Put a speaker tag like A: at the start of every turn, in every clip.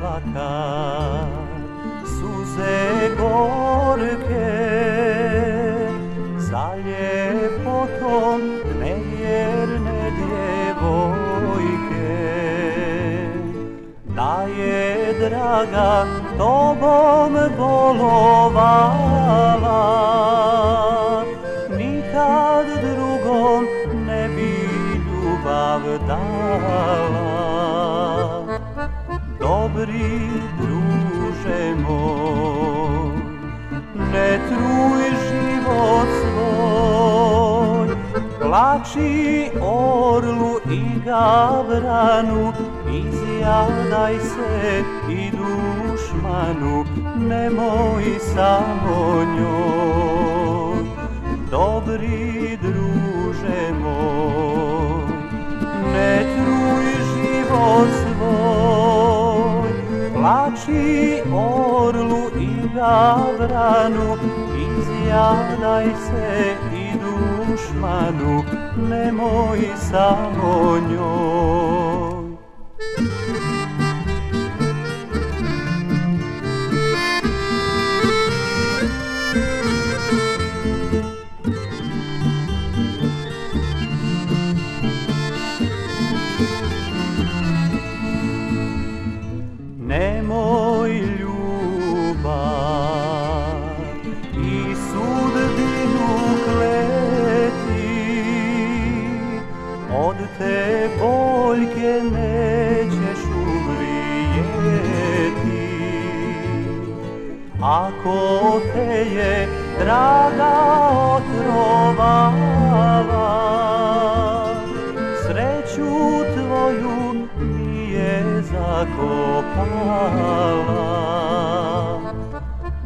A: makar suze gorke za ljepotom nevjerne djevojke. Da je draga tobom bolovala nikad drugom ne bi ljubav dala dobri druže moj, ne truj život svoj, plači orlu i gavranu, izjadaj se i dušmanu, nemoj samo njoj. Plači orlu i gavranu, izjadaj se i dušmanu, nemoj samo njoj. Ako te je draga otrovala, sreću tvoju nije zakopala.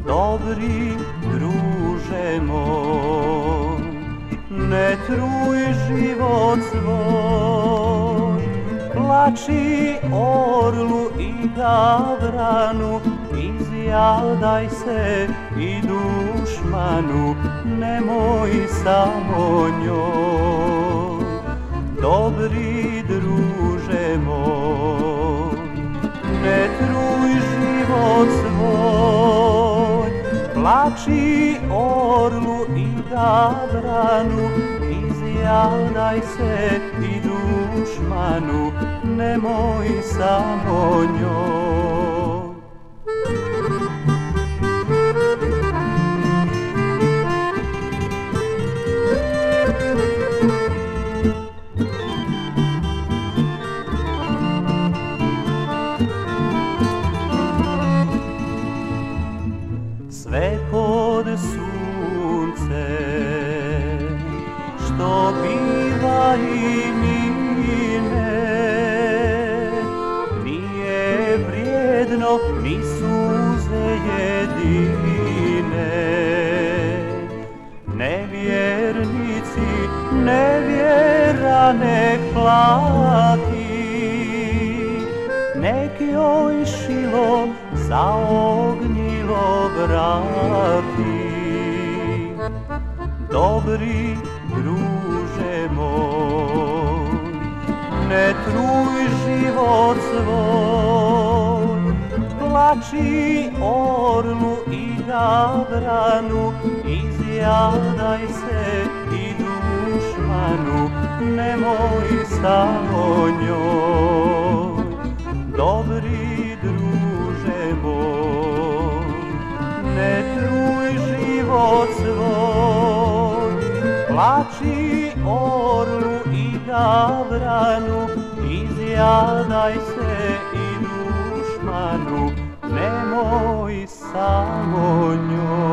A: Dobri druže moj, ne truj život svoj, plači orlu i gavranu, izjadaj se i dušmanu, nemoj samo njoj. Dobri druže moj, ne truj život svoj, plači orlu i gavranu, izjadaj se i dušmanu, nemoj samo njoj. Sve pod sunce što biva i mine nije vrijedno ni suze jedine. Nevjernici nevjera nek plati nek joj šilo za ognjivo vrati. Dobri druže moj, ne truj život svoj, plači orlu i gavranu, izjadaj se i dušmanu, nemoj samo njoj. Život svoj, plači orlu i gavranu, izjadaj se i dušmanu, nemoj samo njoj.